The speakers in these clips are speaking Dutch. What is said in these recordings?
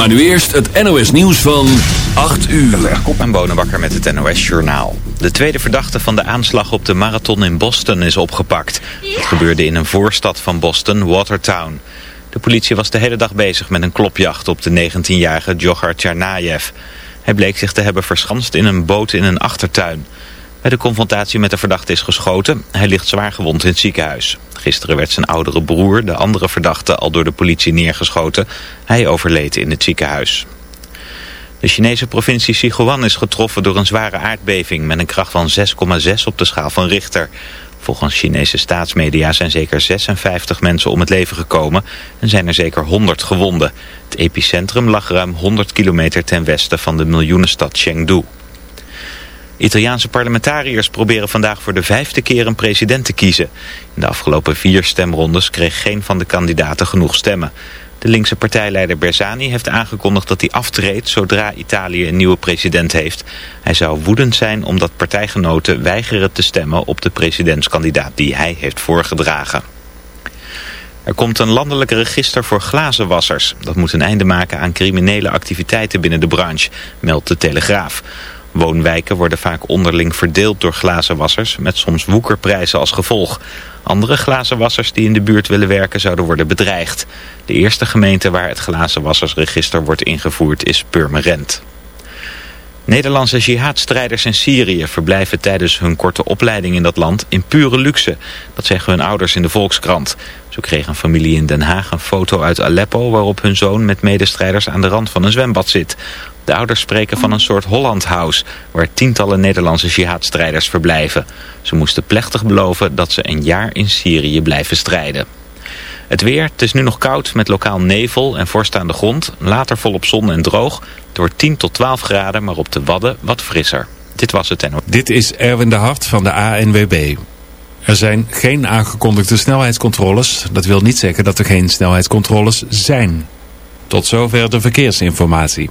Maar nu eerst het NOS nieuws van 8 uur. Kop en Bonenbakker met het NOS Journaal. De tweede verdachte van de aanslag op de marathon in Boston is opgepakt. Het gebeurde in een voorstad van Boston, Watertown. De politie was de hele dag bezig met een klopjacht op de 19-jarige Djokhar Tsarnaev. Hij bleek zich te hebben verschanst in een boot in een achtertuin. Bij de confrontatie met de verdachte is geschoten. Hij ligt zwaar gewond in het ziekenhuis. Gisteren werd zijn oudere broer, de andere verdachte, al door de politie neergeschoten. Hij overleed in het ziekenhuis. De Chinese provincie Sichuan is getroffen door een zware aardbeving met een kracht van 6,6 op de schaal van Richter. Volgens Chinese staatsmedia zijn zeker 56 mensen om het leven gekomen en zijn er zeker 100 gewonden. Het epicentrum lag ruim 100 kilometer ten westen van de miljoenenstad Chengdu. Italiaanse parlementariërs proberen vandaag voor de vijfde keer een president te kiezen. In de afgelopen vier stemrondes kreeg geen van de kandidaten genoeg stemmen. De linkse partijleider Bersani heeft aangekondigd dat hij aftreedt zodra Italië een nieuwe president heeft. Hij zou woedend zijn omdat partijgenoten weigeren te stemmen op de presidentskandidaat die hij heeft voorgedragen. Er komt een landelijk register voor glazenwassers. Dat moet een einde maken aan criminele activiteiten binnen de branche, meldt de Telegraaf. Woonwijken worden vaak onderling verdeeld door glazenwassers met soms woekerprijzen als gevolg. Andere glazenwassers die in de buurt willen werken zouden worden bedreigd. De eerste gemeente waar het glazenwassersregister wordt ingevoerd is Purmerend. Nederlandse jihadstrijders in Syrië verblijven tijdens hun korte opleiding in dat land in pure luxe. Dat zeggen hun ouders in de Volkskrant. Zo kreeg een familie in Den Haag een foto uit Aleppo waarop hun zoon met medestrijders aan de rand van een zwembad zit. De ouders spreken van een soort Holland House, waar tientallen Nederlandse jihadstrijders verblijven. Ze moesten plechtig beloven dat ze een jaar in Syrië blijven strijden. Het weer, het is nu nog koud met lokaal nevel en vorst aan de grond. Later volop zon en droog. Door 10 tot 12 graden, maar op de Wadden wat frisser. Dit was het en... Dit is Erwin de Hart van de ANWB. Er zijn geen aangekondigde snelheidscontroles. Dat wil niet zeggen dat er geen snelheidscontroles zijn. Tot zover de verkeersinformatie.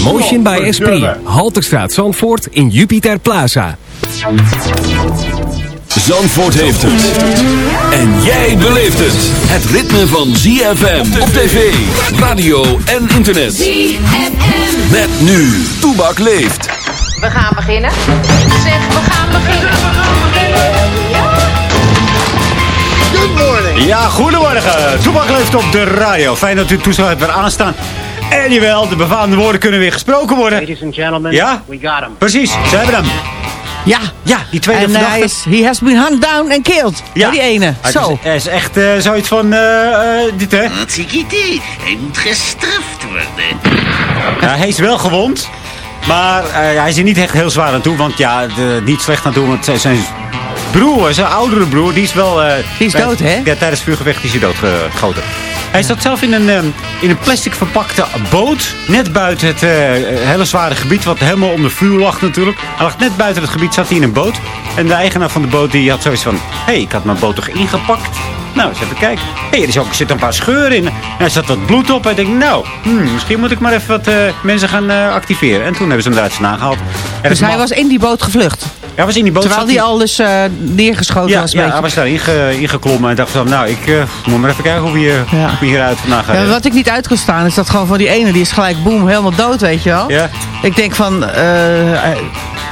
Emotion by Esprit. Halterstraat Zandvoort in Jupiter Plaza. Zandvoort heeft het. En jij beleeft het. Het ritme van ZFM op tv, radio en internet. ZFM. Met nu. Toebak leeft. We gaan beginnen. Zeg, we gaan beginnen. Ja, goedemorgen. Toebak leeft op de radio. Fijn dat u het toestel hebt weer aanstaan. En jawel, de befaamde woorden kunnen weer gesproken worden. Ladies and gentlemen, Ja? we got him. Precies, ze hebben hem. Ja. Ja, die tweede En verdachte. hij is, he has been hunted down and killed. Ja. Die ene. Hij Zo. Is, hij is echt eh, zoiets van, eh, eh, dit hè. Wat? Hij moet gestraft worden. Ja, hij is wel gewond. Maar eh, hij is er niet echt heel zwaar aan toe. Want ja, de, niet slecht aan toe. Want zijn- zijn broer, zijn oudere broer, die is wel... eh, Die is bij- dood, hè? Ja, tijdens het vuurgevecht is hij doodgeschoten. Hij zat zelf in een, eh, in een plastic verpakte boot. Net buiten het eh, hele zware gebied. Wat helemaal om de vuur lag natuurlijk. Hij lag net buiten het gebied, zat hij in een boot. En de eigenaar van de boot die had zoiets van... Hé, hey, ik had mijn boot toch ingepakt? Nou, eens even kijken. Hé, hey, er is ook, er zit een paar scheuren in. En er zat wat bloed op. En ik denk, nou, hmm, misschien moet ik maar even wat eh, mensen gaan eh, activeren. En toen hebben ze hem eruit gehaald. En Dus hij mag- was in die boot gevlucht. Hij was in die boot. Terwijl hij al dus eh, neergeschoten ja, was. ja, beetje. hij was daar inge, ingeklommen en dacht van, nou, ik eh, moet maar even kijken hoe we, hier- hoe we hieruit vandaan gaan. Ja, wat ik niet uit kon staan is dat gewoon van die ene, die is gelijk boem, helemaal dood, weet je wel. Ja. Ik denk van, eh,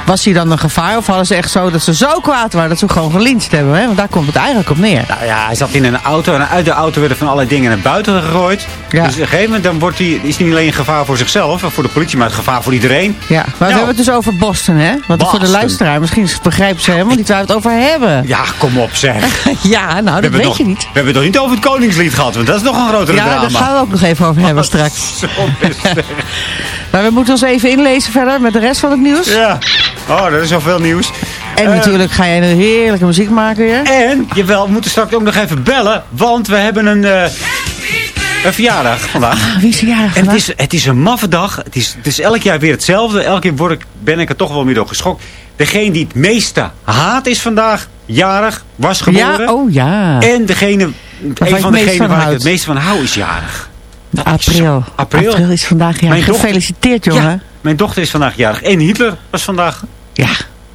was hij dan een gevaar of hadden ze echt zo dat ze zo kwaad waren dat ze gewoon gelincht hebben? Hè? Want daar komt het eigenlijk op neer. Nou ja, hij zat in een auto en uit de auto werden van allerlei dingen naar buiten gegooid. Ja. Dus op een gegeven moment dan wordt hij, is hij niet alleen een gevaar voor zichzelf voor de politie, maar het gevaar voor iedereen. Ja, maar we hebben het dus over Boston, hè? Want voor de luisteraar, misschien begrijpen ze helemaal niet waar we het over hebben. Ja, kom op zeg. ja, nou, dat weet nog, je niet. We hebben het nog niet over het Koningslied gehad, want dat is nog een grotere Ja, drama. daar gaan we ook nog even over hebben straks. Zo. Maar we moeten ons even inlezen verder met de rest van het nieuws. ja. Oh, er is zoveel nieuws. En Eh, natuurlijk ga jij een heerlijke muziek maken weer. En, jawel, we moeten straks ook nog even bellen, want we hebben een, eh, een verjaardag vandaag. Ah, wie is er jarig En het vandaag? is, het is een maffe dag. Het is, het is elk jaar weer hetzelfde. Elke keer word ik, ben ik er toch wel weer door geschokt. Degene die het meeste haat is vandaag jarig, was geboren. Ja, oh ja. En degene, een van degenen waar ik het meest van hou is jarig. April. April. is vandaag Mijn jarig. dochter- Gefeliciteerd, jongen. Ja, mijn dochter is vandaag jarig. En Hitler was vandaag Ja.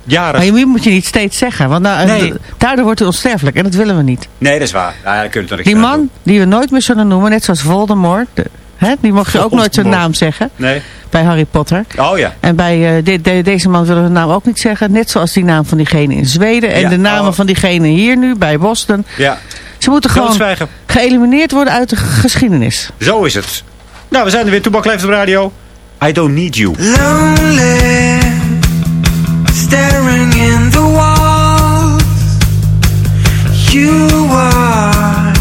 jarig. Maar je moet je niet steeds zeggen. Want nou, Nee. d- daardoor wordt hij onsterfelijk. En dat willen we niet. Nee, dat is waar. Ja, daar kun je toch niks Die man doen. die we nooit meer zullen noemen. Net zoals Voldemort. de- hè, die mocht je ook nooit zijn naam zeggen. Nee. Bij Harry Potter. Oh ja. En bij eh, de- de- deze man willen we de naam ook niet zeggen. Net zoals die naam van diegene in Zweden. En Ja, de namen oh. van diegene hier nu bij Boston. Ja. Ze moeten gewoon Doodzwijgen. geëlimineerd worden uit de geschiedenis. Zo is het. Nou, we zijn er weer. Toebak leeft op de radio. I don't need you. Lonely, in the walls. You are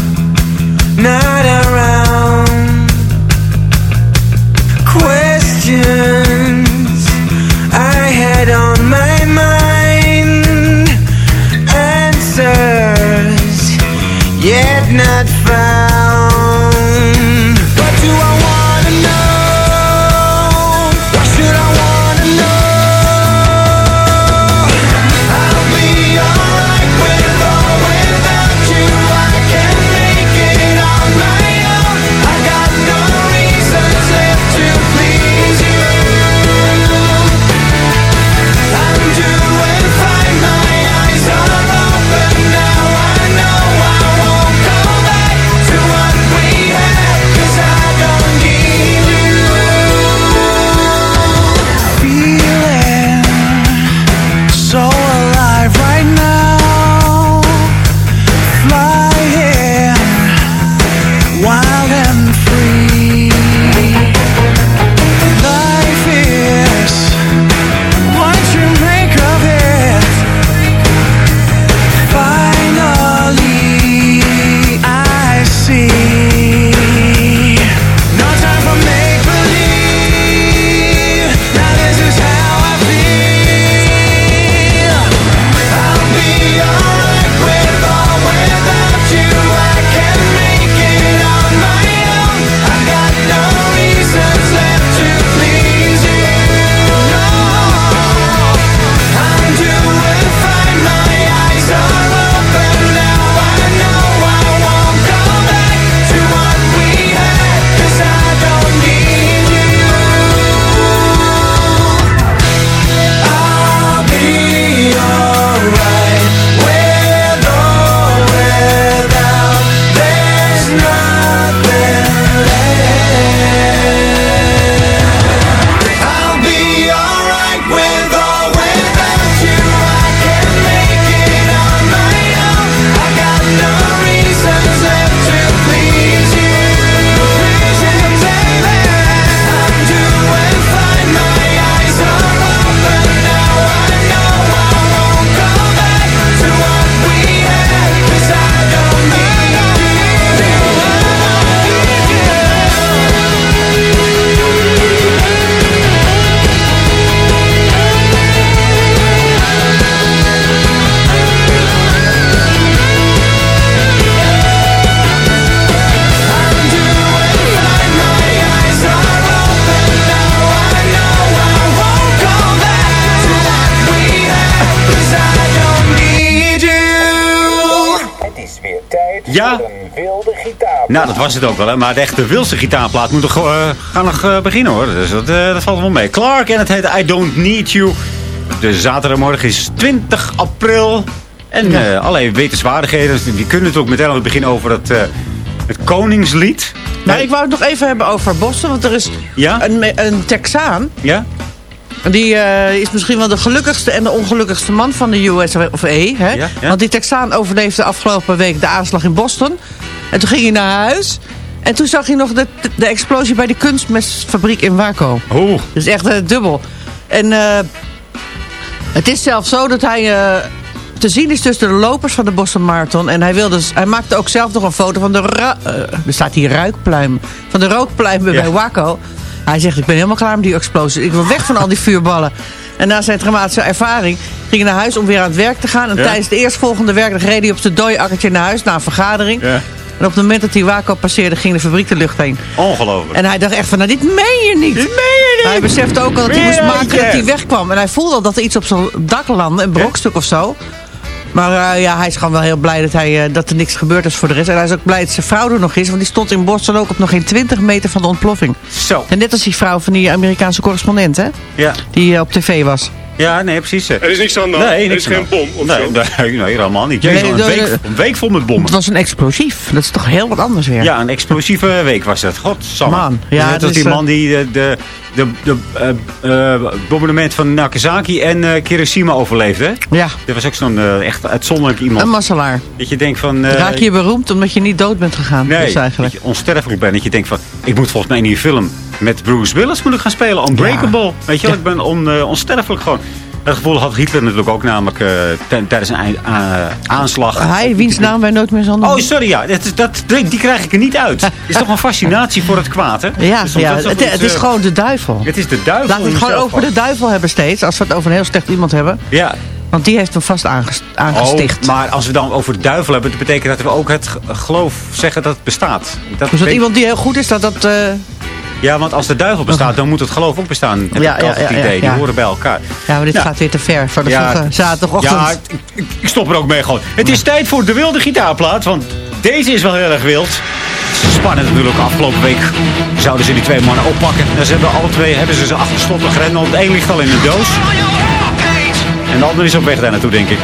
not around. Questions I had on my mind. Answers yet not found. Nou, dat was het ook wel, hè. Maar de echte wilste gitaarplaat moet toch eh, gaan nog eh, beginnen, hoor. Dus dat, eh, dat valt wel mee. Clark en het heet I Don't Need You. De zaterdagmorgen is 20 april. En Ja. allerlei wetenswaardigheden. Dus Die kunnen het ook meteen al beginnen over het, het Koningslied. Nou, ik wou het nog even hebben over Boston. Want er is Ja? een, een Texaan. Ja? Die is misschien wel de gelukkigste en de ongelukkigste man van de US of E. Hè? Ja, ja. Want die Texaan overleefde afgelopen week de aanslag in Boston. En toen ging hij naar huis. En toen zag hij nog de, de explosie bij de kunstmestfabriek in Waco. Oeh. Dus echt eh, dubbel. En eh, het is zelfs zo dat hij eh, te zien is tussen de lopers van de Boston Marathon. En hij, wilde, hij maakte ook zelf nog een foto van de... er staat hier ruikpluim. Van de rookpluimen Ja. bij Waco. Hij zegt, ik ben helemaal klaar met die explosie. Ik wil weg van al die vuurballen. En na zijn traumatische ervaring ging hij naar huis om weer aan het werk te gaan. En Ja. tijdens de eerstvolgende werkdag reed hij op zijn dooiakkertje naar huis na een vergadering. Ja. En op het moment dat hij Waco passeerde, ging de fabriek de lucht heen. Ongelooflijk. En hij dacht echt van, nou dit meen je niet. Dit meen je niet. Hij besefte ook al dat hij moest maken dat hij wegkwam. En hij voelde al dat er iets op zijn dak landde, een brokstuk of zo. Maar eh, ja, hij is gewoon wel heel blij dat, hij, eh, dat er niks gebeurd is voor de rest. En hij is ook blij dat zijn vrouw er nog is. Want die stond in Boston ook op nog geen 20 meter van de ontploffing. Zo. En net als die vrouw van die Amerikaanse correspondent, hè? Ja. Die eh, op tv was. Ja, nee, precies. Er is niks aan de hand. Nee, er is geen bom of nee, zo. Nee, nee, helemaal niet. Jezus, Nee, een, week, een week vol met bommen. Het was een explosief. Dat is toch heel wat anders weer. Ja, een explosieve week was het. Godsamme. Man, ja, Net als dus, die eh, man die de, de, de, de eh, eh, bombardement van Nagasaki en eh Hiroshima overleefde. hè? Ja, Dat was ook zo'n eh, echt uitzonderlijk iemand. een masselaar. dat je denkt van... eh, Raak je beroemd omdat je niet dood bent gegaan. Nee, dus eigenlijk. dat je onsterfelijk bent. Dat je denkt van, ik moet volgens mij in die film met Bruce Willis moet ik gaan spelen. Unbreakable. Weet je wel, Ja. ik ben on, eh, onsterfelijk gewoon. Dat gevoel had Hitler natuurlijk ook namelijk eh, ten- tijdens een aanslag. Hij, wiens naam wij nooit meer zullen Oh, sorry, ja. Dat, dat, die krijg ik er niet uit. Het is toch een fascinatie voor het kwaad, hè? Ja, Dus ja het, is eh, gewoon de duivel. Het is de duivel Laten we in het gewoon over de duivel hebben steeds. Als we het over een heel slecht iemand hebben. Ja. Want die heeft hem vast aanges- aangesticht. Oh, maar als we dan over de duivel hebben, dat betekent dat we ook het geloof zeggen dat het bestaat. Dat dus dat betekent- iemand die heel goed is, dat dat... eh, Ja, want als de duivel bestaat, dan moet het geloof ook bestaan. Heb Ja, ik ja, het idee. Die horen bij elkaar. ja, maar dit Nou, gaat weer te ver voor de vroege zaterdagochtend. Ja, ik, stop er ook mee gewoon. Het is tijd voor de wilde gitaarplaat, want deze is wel heel erg wild. Spannend natuurlijk. Afgelopen week zouden ze die twee mannen oppakken. En ze hebben alle twee hebben ze ze achtergesloten grendel. De een ligt al in de doos. En de ander is op weg daar naartoe, denk ik.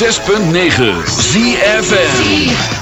106.9 ZFN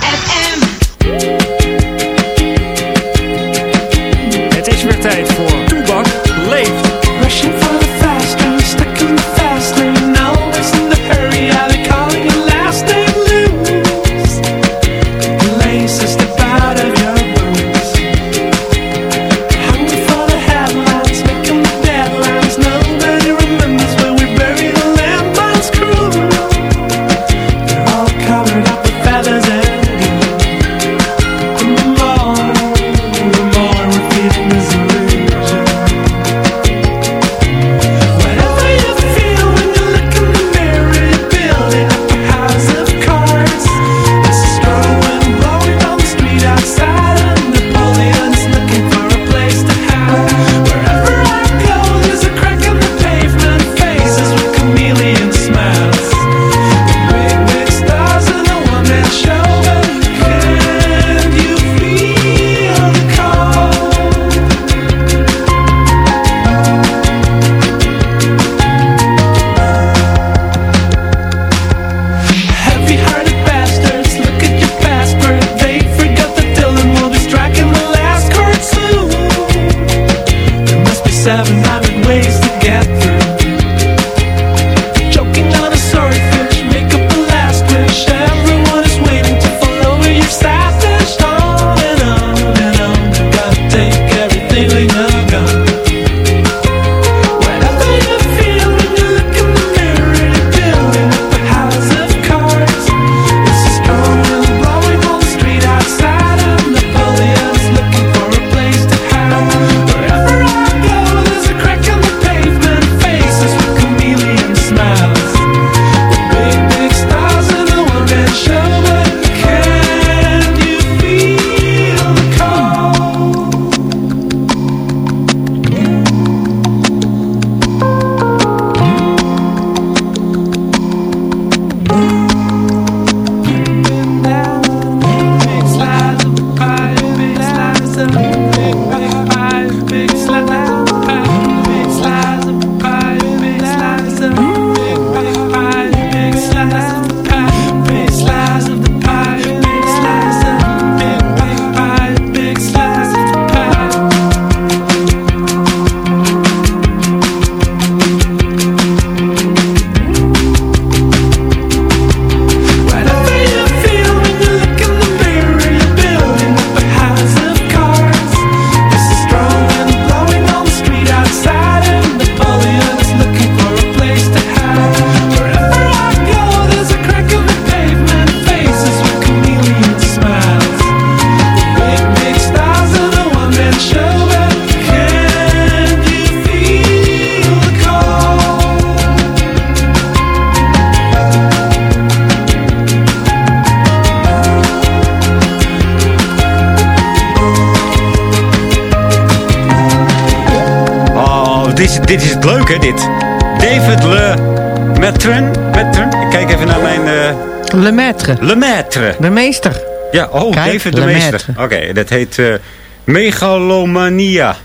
dit. David Le Maitren. Maitren. Ik kijk even naar mijn... eh Le Maître. Le Maître. De meester. Ja, oh, Kijk, David de Le Meester. Maître. Oké, dat heet eh, Megalomania.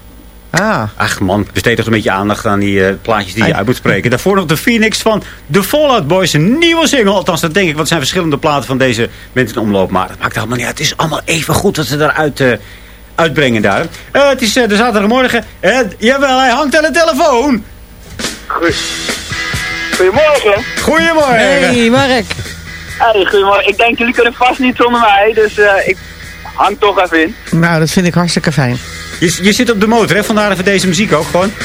Ah. Ach man, besteed toch een beetje aandacht aan die eh, plaatjes die je uit moet spreken. Daarvoor nog de Phoenix van The Fallout Boys. Een nieuwe single. Althans, dat denk ik. Want het zijn verschillende platen van deze mensen in omloop. Maar dat maakt allemaal niet uit. Het is allemaal even goed dat ze daaruit eh, uitbrengen daar. Het is de zaterdagmorgen. Jawel, hij hangt aan de telefoon. Goedemorgen. Goedemorgen. Hey, Mark. Hey, goedemorgen. Ik denk jullie kunnen vast niet zonder mij, dus eh, ik hang toch even in. Nou, dat vind ik hartstikke fijn. Je, je zit op de motor, hè? Vandaar even deze muziek ook gewoon.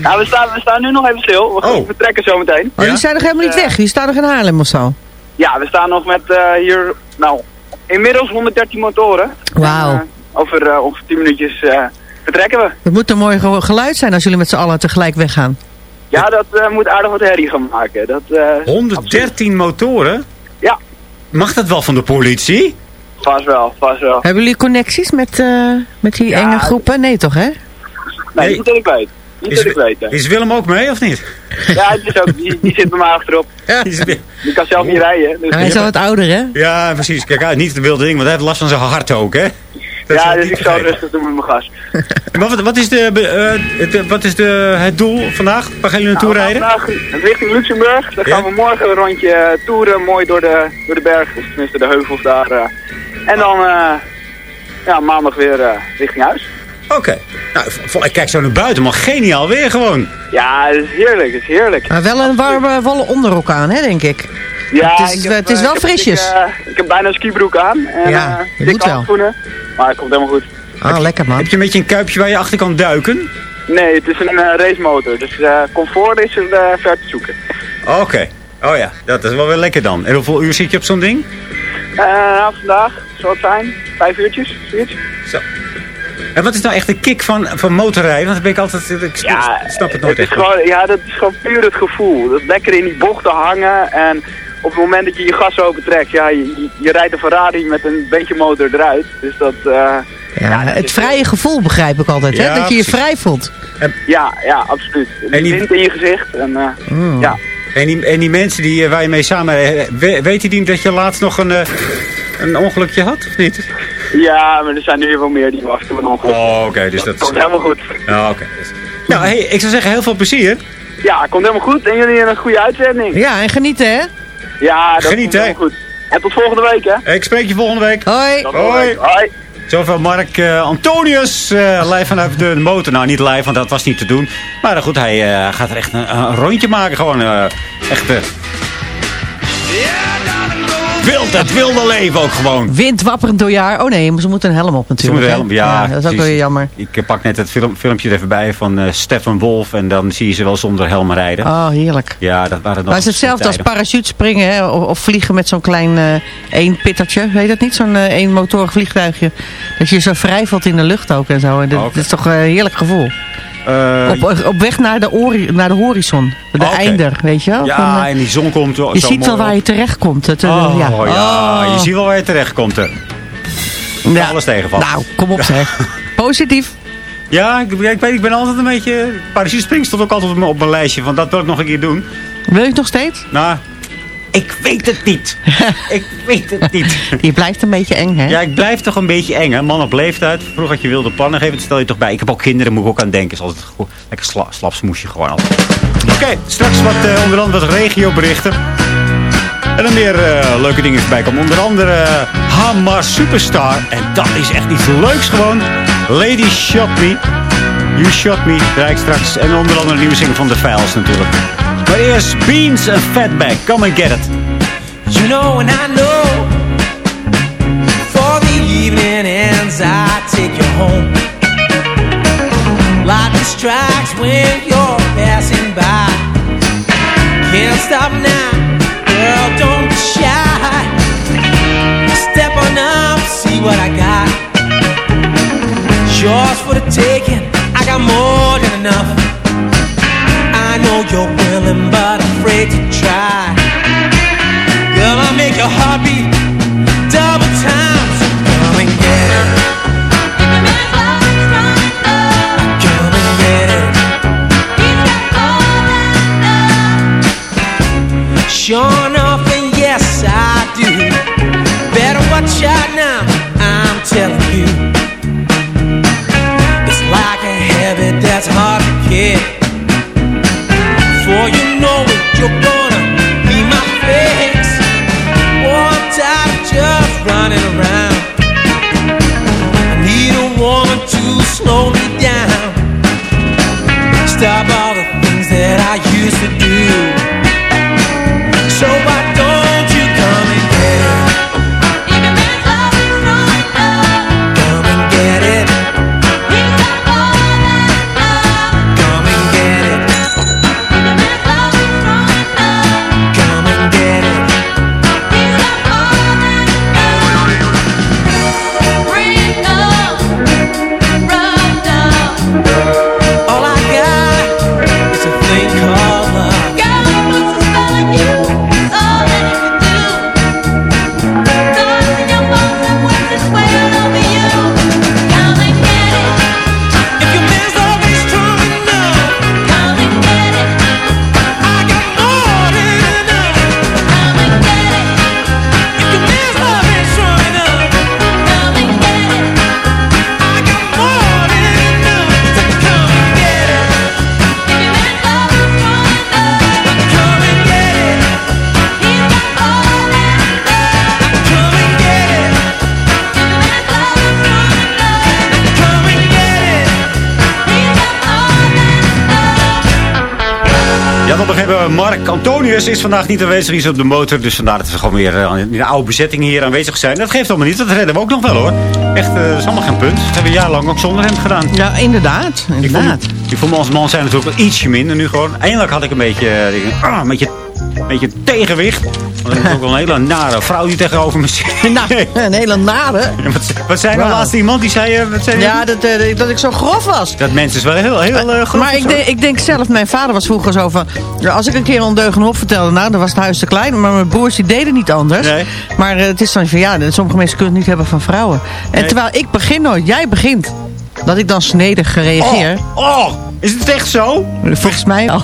Nou, we staan, we staan nu nog even stil. We gaan vertrekken zometeen. Oh, die zijn nog helemaal niet Eh, weg. Die staan nog in Haarlem of zo. Ja, we staan nog met eh, hier, nou, inmiddels 113 motoren. Wauw. Over eh, ongeveer 10 minuutjes eh, vertrekken we. Het moet een mooi ge- geluid zijn als jullie met z'n allen tegelijk weggaan. Ja, dat eh, moet aardig wat herrie gaan maken. Dat, eh, 113 motoren? Ja. Mag dat wel van de politie? Vast wel, vast wel. Hebben jullie connecties met, eh, met die enge groepen? Nee toch, hè? Nee, niet dat ik weet. Niet Is, dat ik weet. hè. is Willem ook mee, of niet? Ja, die, is ook, die, die zit bij mij achterop. Die kan zelf niet rijden. Dus Hij is al wat ouder, hè? Ja, precies. Kijk uit, niet het wilde ding, want hij heeft last van zijn hart ook, hè? Dat ja, dus ik zal vergeten. rustig doen met mijn gas. Maar wat, wat is, de, eh, het, wat is de, het doel vandaag? Waar gaan jullie naartoe Nou, rijden? vandaag richting Luxemburg. Dan Ja? gaan we morgen een rondje eh, toeren, mooi door de, door de bergen. Dus tenminste de heuvels daar. eh. En dan eh, ja, maandag weer eh, richting huis. Oké. Nou, ik kijk zo naar buiten, maar geniaal weer gewoon. Ja, het is heerlijk, het is heerlijk. Maar wel een warme wollen onderrok aan, hè, denk ik. Ja, het is, ik heb, het is eh, wel ik heb een frisjes. eh, ik heb bijna een skibroek aan. En, Ja, eh, je dikke moet wel. Maar het komt helemaal goed. Ah, lekker man. Heb je een beetje een kuipje waar je achter kan duiken? Nee, het is een eh, racemotor. Dus eh, comfort is er eh, ver te zoeken. Oké. Oh ja, dat is wel weer lekker dan. En hoeveel uur zit je op zo'n ding? Eh, nou, vandaag zal het zijn. Vijf uurtjes, zoiets. Zo. En wat is nou echt de kick van, van motorrijden? Want dan ben ik altijd... Ik snap, Ja, snap het nooit is echt. gewoon, ja, dat is gewoon puur het gevoel. Dat lekker in die bochten hangen en op het moment dat je je gas open trekt, ja, je, je, rijdt een Ferrari met een beetje motor eruit. Dus dat, eh, Ja, het vrije gevoel begrijp ik altijd, hè? Dat je je vrij voelt. ja, ja, absoluut. En En die- wind in je gezicht en eh, Mm. ja. En die, en die mensen die, eh, waar je mee samen... eh, we- Weten die dat je laatst nog een, eh, een ongelukje had, of niet? Ja, maar er zijn nu weer wel meer die wachten op een ongeluk. Oh, oké, dus dat... Komt helemaal goed. Ja, oké. Nou, hey, ik zou zeggen, heel veel plezier. Ja, komt helemaal goed. En jullie een goede uitzending. Ja, en genieten, hè? Ja, dat Geniet, hè? goed. En tot volgende week, hè? Ik spreek je volgende week. Hoi. Volgende Hoi. week. Hoi. Zoveel Mark eh, Antonius, eh live vanuit de motor. Nou, niet live, want dat was niet te doen. Maar goed, hij eh, gaat er echt een, een rondje maken. Gewoon eh, echt... eh, wild, het wilde leven ook gewoon. Wind wapperend door jaar. Oh nee, ze moeten een helm op Ze natuurlijk. moeten hè? helm, ja, dat is ook wel jammer. Ik eh, pak net het film, filmpje er even bij van eh Stefan Wolf. En dan zie je ze wel zonder helm rijden. Oh, heerlijk. Ja, dat waren nog Maar het is hetzelfde als parachutespringen hè? Of, of vliegen met zo'n klein eh één pittertje. Weet je dat niet? Zo'n eh eenmotorig vliegtuigje. Dat je zo vrij valt in de lucht ook en zo. En dat, dat is toch een heerlijk gevoel. Eh, Op, op weg naar de, naar de horizon. De Oké. einder, weet je wel? Ja, eh, en die zon komt zo je ziet wel waar op. je terecht komt. Het, Oh, ja. ja. Oh. je ziet wel waar je terecht komt. Ja. Alles tegenvalt. Nou, kom op zeg. Positief. Ja, ik, ik weet, ik ben altijd een beetje... Parachutespringen stond ook altijd op mijn, op mijn lijstje. Van dat wil ik nog een keer doen. Wil je het nog steeds? Nou, ik weet het niet. ik weet het niet. Je blijft een beetje eng, hè? Ja, ik blijf toch een beetje eng, hè. Man op leeftijd. Vroeger had je wilde pannen geven, stel je toch bij. Ik heb ook kinderen, moet ik ook aan denken. Is altijd goed. Lekker sla, slapsmoesje gewoon altijd. Oké, straks wat, eh, onder andere wat regioberichten. En dan meer eh, leuke dingen voorbij komen. Onder andere Hamar Superstar. En dat is echt iets leuks gewoon. Lady Shot Me. You Shot Me, draai ik straks. En onder andere een nieuwe single van The Files natuurlijk. Maar eerst Beans en Fatback. Come and get it. You know and I know For the evening ends I take you home. Lightning strikes when you're passing by. Can't stop now Girl, don't be shy. Step on up, see what I got. Yours for the taking I got more than enough make you try. Gonna make your heartbeat double time. Come and get it. Come and get it. Sure enough, and yes I do. Better watch out now. I'm telling you, it's like a habit that's hard to kick. Antonius is vandaag niet aanwezig. Is op de motor. Dus vandaar dat we gewoon weer eh, in de oude bezetting hier aanwezig zijn. Dat geeft allemaal niet. Dat redden we ook nog wel hoor. Echt, eh, dat is allemaal geen punt. Dat hebben we jarenlang ook zonder hem gedaan. Ja, inderdaad. Ik inderdaad. vond, ik vond me als man zijn natuurlijk wel ietsje minder nu gewoon. Eindelijk had ik een beetje, eh, ah, een beetje, een beetje tegenwicht. Want ik heb ook wel een hele nare vrouw die tegenover me zit. Nou, een hele nare. Wat, wat zei nou laatst iemand die zei... eh, wat zei die? Ja, dat, eh, dat ik zo grof was. Dat mensen is wel heel, heel eh, grof Maar ik, denk- ik denk zelf, mijn vader was vroeger zo van... als ik een keer een ondeugende hop vertelde, nou, dan was het huis te klein. Maar mijn broers die deden niet anders. Nee. Maar het is dan van, ja, sommige mensen kunnen het niet hebben van vrouwen. En Nee. terwijl ik begin nooit, jij begint. Dat ik dan snedig reageer. Oh, oh, is het echt zo? Volgens mij al.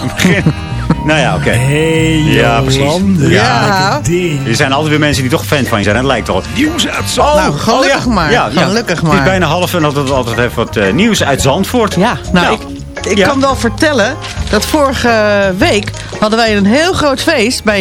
Nou ja, oké. Hey, Ja, precies. Ja. Er zijn altijd weer mensen die toch fan van je zijn. Dat lijkt toch. Nieuws uit Oh, Zand. Nou, gelukkig maar. Gelukkig Het is maar. bijna half en altijd, altijd even wat eh, nieuws uit Zandvoort. Ja, nou, Nou, ik, ik ja. kan wel vertellen dat vorige week hadden wij een heel groot feest bij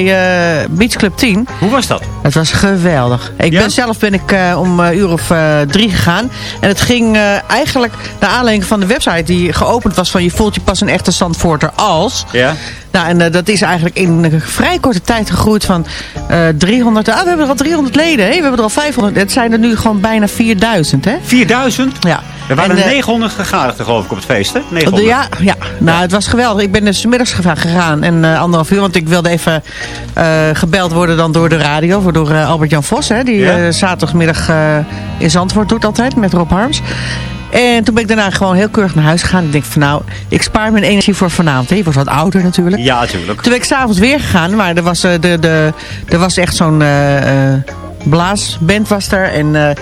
eh Beach Club 10. Hoe was dat? Het was geweldig. Ik Ja? ben zelf ben ik eh, om een uur of eh, drie gegaan. En het ging eh, eigenlijk naar aanleiding van de website die geopend was van je voelt je pas een echte Zandvoorter als. Ja? Nou, en eh, dat is eigenlijk in een vrij korte tijd gegroeid van eh 300. Ah, we hebben er al 300 leden. Hè? We hebben er al 500. Het zijn er nu gewoon bijna 4000, hè? 4000? Ja. Er waren En, eh, 900 gegadigden geloof ik op het feest, hè? 900. Ja, ja, nou het was geweldig. Ik ben dus middags gegaan en eh, anderhalf uur. Want ik wilde even eh, gebeld worden dan door de radio. Door eh, Albert-Jan Vos. Hè, die Ja. eh, zaterdagmiddag eh, in Zandvoort doet altijd met Rob Harms. En toen ben ik daarna gewoon heel keurig naar huis gegaan. Ik denk van nou, ik spaar mijn energie voor vanavond. Hè. Je wordt wat ouder natuurlijk. Ja, natuurlijk. Toen ben ik s'avonds weer gegaan. Maar er was, de, de, er was echt zo'n blaasband was er. En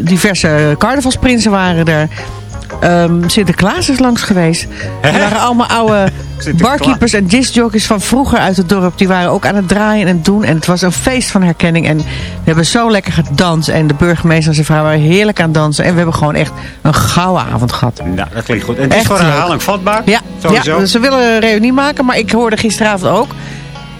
diverse carnavalsprinsen waren er. Ehm, Sinterklaas is langs geweest. Er waren allemaal oude barkeepers en discjockeys van vroeger uit het dorp. Die waren ook aan het draaien en doen. En het was een feest van herkenning. En we hebben zo lekker gedanst. En de burgemeester en zijn vrouw waren heerlijk aan het dansen. En we hebben gewoon echt een gouden avond gehad. Nou, dat klinkt goed. En het is Echt voor leuk. herhaling vatbaar. Ja, Sowieso. ja, ze willen een reunie maken. Maar ik hoorde gisteravond ook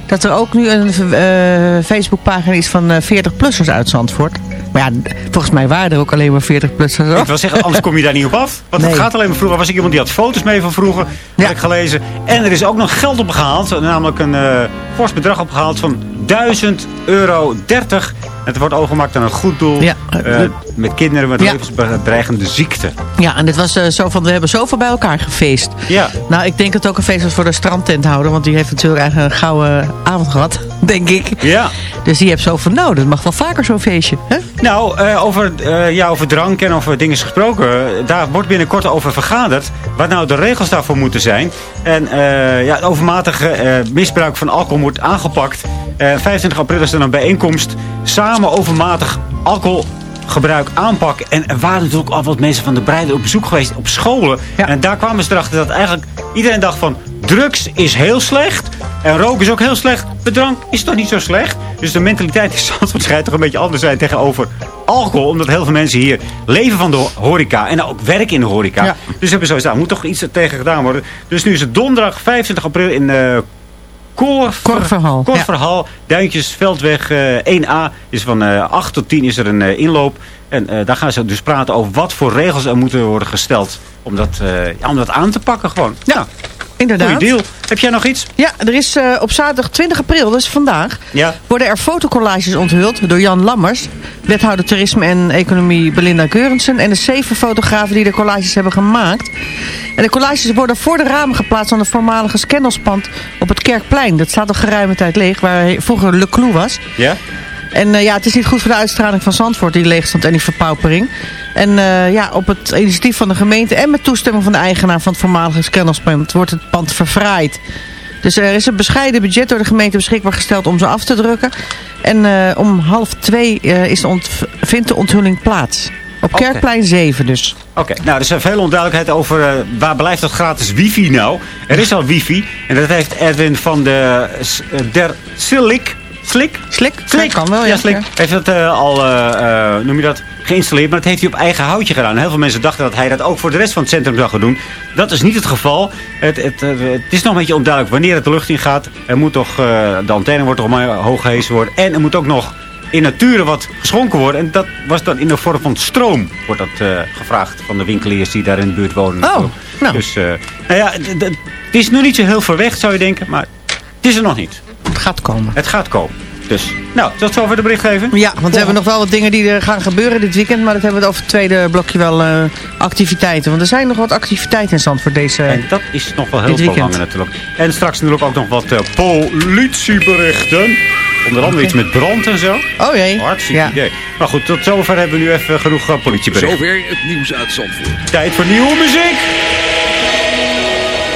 dat er ook nu een eh, Facebookpagina is van eh, 40-plussers uit Zandvoort. Maar ja, volgens mij waren er ook alleen maar 40-plussers. Ik wil zeggen, anders kom je daar niet op af. Want Nee. het gaat alleen maar vroeger. Was ik iemand die had foto's mee van vroeger. Heb ik gelezen. En er is ook nog geld opgehaald. Namelijk een eh fors bedrag opgehaald van 1000 euro 30. Het wordt overgemaakt aan een goed doel. Ja. eh, met kinderen met Ja. levensbedreigende ziekte. Ja, en dit was eh, zo van, we hebben zoveel bij elkaar gefeest. Ja. Nou, ik denk dat het ook een feest was voor de strandtenthouder. Want die heeft natuurlijk eigenlijk een gouden avond gehad, denk ik. Ja. Dus die heeft zo van, nou, dat mag wel vaker zo'n feestje. Hè? Nou, eh, over, eh, ja, over drank en over dingen gesproken. daar wordt binnenkort over vergaderd. Wat nou de regels daarvoor moeten zijn. En eh, ja, het overmatige misbruik van alcohol wordt aangepakt. Eh 25 april is er een bijeenkomst. Samen overmatig alcoholgebruik aanpakken. En er waren natuurlijk al wat mensen van de Breiden op bezoek geweest op scholen. En daar kwamen ze erachter dat eigenlijk iedereen dacht van... drugs is heel slecht. En roken is ook heel slecht. Drank is toch niet zo slecht? Dus de mentaliteit in Zandvoort schijnt toch een beetje anders zijn tegenover alcohol. Omdat heel veel mensen hier leven van de horeca. En ook werken in de horeca. Ja. Dus hebben sowieso, er moet toch iets tegen gedaan worden. Dus nu is het donderdag 25 april in eh Koor, Korverhal, Korverhal, Duintjesveldweg eh 1A. Is van eh 8 tot 10 is er een inloop. En daar gaan ze dus praten over wat voor regels er moeten worden gesteld. Om dat, om dat aan te pakken gewoon. Ja, Inderdaad. goeie deal. Heb jij nog iets? Ja, er is eh, op zaterdag 20 april, dus vandaag, Ja. worden er fotocollages onthuld door Jan Lammers, wethouder toerisme en economie Belinda Geurensen en de zeven fotografen die de collages hebben gemaakt. En de collages worden voor de ramen geplaatst aan de voormalige scannelspand op het Kerkplein. Dat staat al geruime tijd leeg, waar vroeger Le Clou was. Ja? En eh, ja, het is niet goed voor de uitstraling van Zandvoort, die leegstand en die verpaupering. En eh, ja, op het initiatief van de gemeente en met toestemming van de eigenaar van het voormalige scannelspand wordt het pand verfraaid. Dus er is een bescheiden budget door de gemeente beschikbaar gesteld om ze af te drukken. En eh, om half twee is de vindt de onthulling plaats. Op. Kerkplein 7 dus. Oké, nou, er is veel onduidelijkheid over waar blijft dat gratis wifi nou. Er is al wifi en dat heeft Edwin van de Der Slik. Slik? Slik? Slik. kan wel, ja. Ja, Slik. Heeft dat eh, al, eh, eh, noem je dat, geïnstalleerd. Maar dat heeft hij op eigen houtje gedaan. Heel veel mensen dachten dat hij dat ook voor de rest van het centrum zou gaan doen. Dat is niet het geval. Het, het, het is nog een beetje onduidelijk wanneer het de lucht in gaat. Er moet toch, de antenne wordt toch maar hoog gehezen worden. En er moet ook nog in nature wat geschonken worden. En dat was dan in de vorm van stroom, wordt dat gevraagd van de winkeliers die daar in de buurt wonen. Oh, nou. Dus, nou ja, het is nu niet zo heel ver weg, zou je denken. Maar Het is er nog niet. Het gaat komen. Het gaat komen. Dus, nou, zal het zo over de bericht geven? Ja, want we hebben nog wel wat dingen die er gaan gebeuren dit weekend. Maar dat hebben we over het tweede blokje wel eh, activiteiten. Want er zijn nog wat activiteiten in Zandvoort deze En dat is nog wel heel belangrijk natuurlijk. En straks natuurlijk ook nog wat eh, politieberichten. Onder andere iets met brand en zo. Oh jee. Hartstikke Ja. idee. Maar goed, tot zover hebben we nu even genoeg uh, politieberichten. Zover het nieuws uit Zandvoort. Tijd voor nieuwe muziek.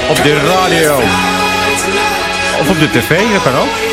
Op de radio. Of op de tv, dat kan ook.